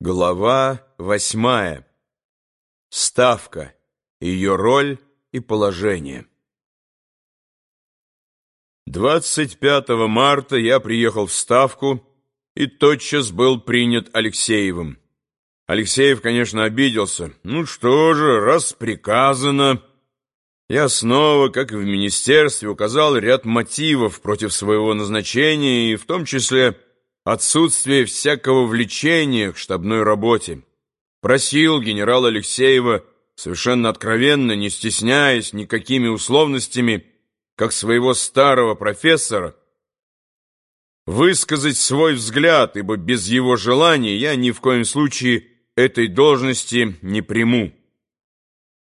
Глава восьмая. Ставка. Ее роль и положение. 25 марта я приехал в Ставку и тотчас был принят Алексеевым. Алексеев, конечно, обиделся. Ну что же, раз приказано... Я снова, как и в министерстве, указал ряд мотивов против своего назначения, и в том числе отсутствие всякого влечения к штабной работе. Просил генерала Алексеева совершенно откровенно, не стесняясь никакими условностями, как своего старого профессора, высказать свой взгляд, ибо без его желания я ни в коем случае этой должности не приму.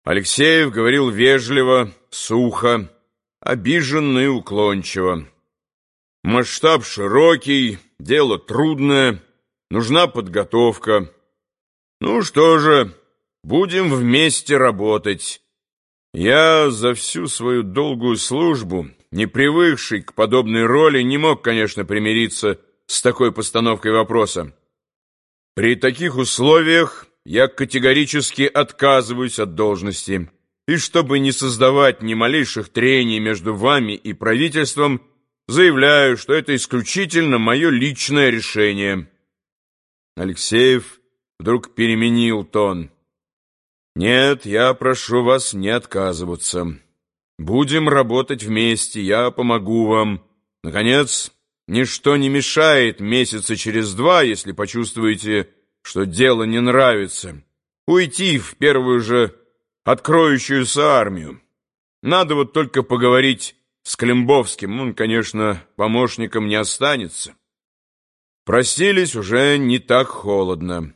Алексеев говорил вежливо, сухо, обиженно и уклончиво. Масштаб широкий, дело трудное, нужна подготовка. Ну что же, будем вместе работать. Я за всю свою долгую службу, не привыкший к подобной роли, не мог, конечно, примириться с такой постановкой вопроса. При таких условиях я категорически отказываюсь от должности. И чтобы не создавать ни малейших трений между вами и правительством, Заявляю, что это исключительно мое личное решение. Алексеев вдруг переменил тон. Нет, я прошу вас не отказываться. Будем работать вместе, я помогу вам. Наконец, ничто не мешает месяца через два, если почувствуете, что дело не нравится, уйти в первую же откроющуюся армию. Надо вот только поговорить с Климбовским он, конечно, помощником не останется. Простились уже не так холодно.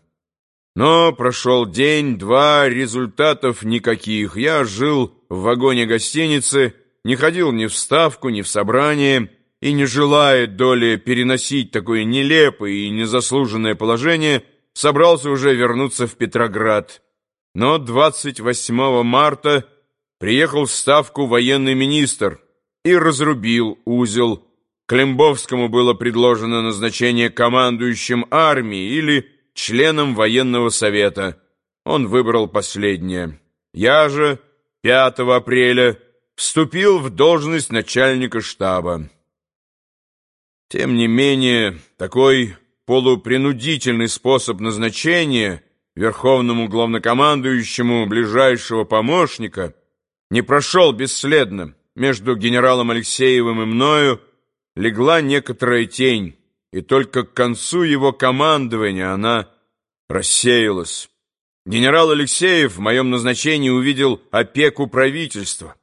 Но прошел день-два, результатов никаких. Я жил в вагоне гостиницы, не ходил ни в ставку, ни в собрание, и, не желая доли переносить такое нелепое и незаслуженное положение, собрался уже вернуться в Петроград. Но 28 марта приехал в ставку военный министр — и разрубил узел. Климбовскому было предложено назначение командующим армией или членом военного совета. Он выбрал последнее. Я же 5 апреля вступил в должность начальника штаба. Тем не менее, такой полупринудительный способ назначения верховному главнокомандующему ближайшего помощника не прошел бесследно между генералом Алексеевым и мною легла некоторая тень, и только к концу его командования она рассеялась. Генерал Алексеев в моем назначении увидел опеку правительства.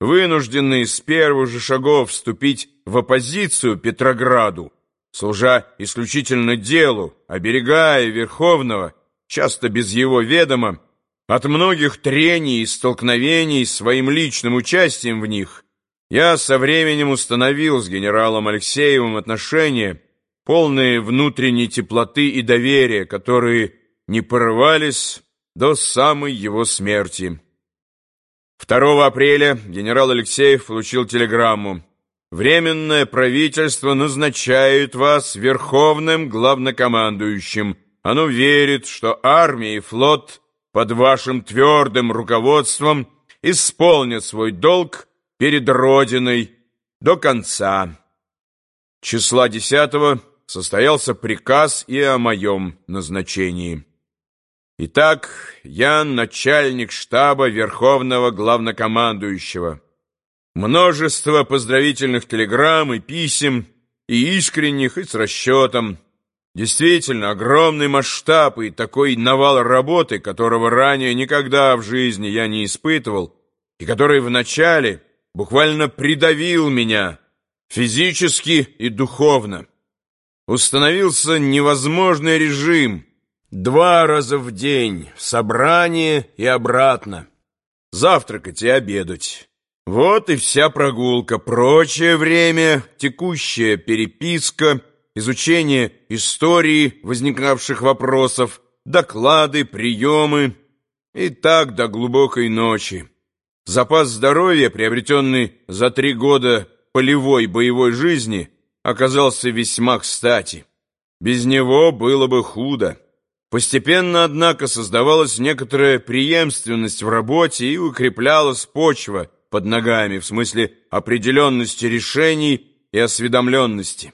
Вынужденный с первых же шагов вступить в оппозицию Петрограду, служа исключительно делу, оберегая Верховного, часто без его ведома, от многих трений и столкновений своим личным участием в них я со временем установил с генералом Алексеевым отношения, полные внутренней теплоты и доверия, которые не порывались до самой его смерти. 2 апреля генерал Алексеев получил телеграмму. «Временное правительство назначает вас верховным главнокомандующим. Оно верит, что армия и флот – под вашим твердым руководством исполнят свой долг перед Родиной до конца. Числа 10 состоялся приказ и о моем назначении. Итак, я начальник штаба Верховного Главнокомандующего. Множество поздравительных телеграмм и писем, и искренних, и с расчетом. Действительно, огромный масштаб и такой навал работы, которого ранее никогда в жизни я не испытывал, и который вначале буквально придавил меня физически и духовно. Установился невозможный режим два раза в день, в собрание и обратно, завтракать и обедать. Вот и вся прогулка, прочее время, текущая переписка — изучение истории возникавших вопросов, доклады, приемы и так до глубокой ночи. Запас здоровья, приобретенный за три года полевой боевой жизни, оказался весьма кстати. Без него было бы худо. Постепенно, однако, создавалась некоторая преемственность в работе и укреплялась почва под ногами в смысле определенности решений и осведомленности.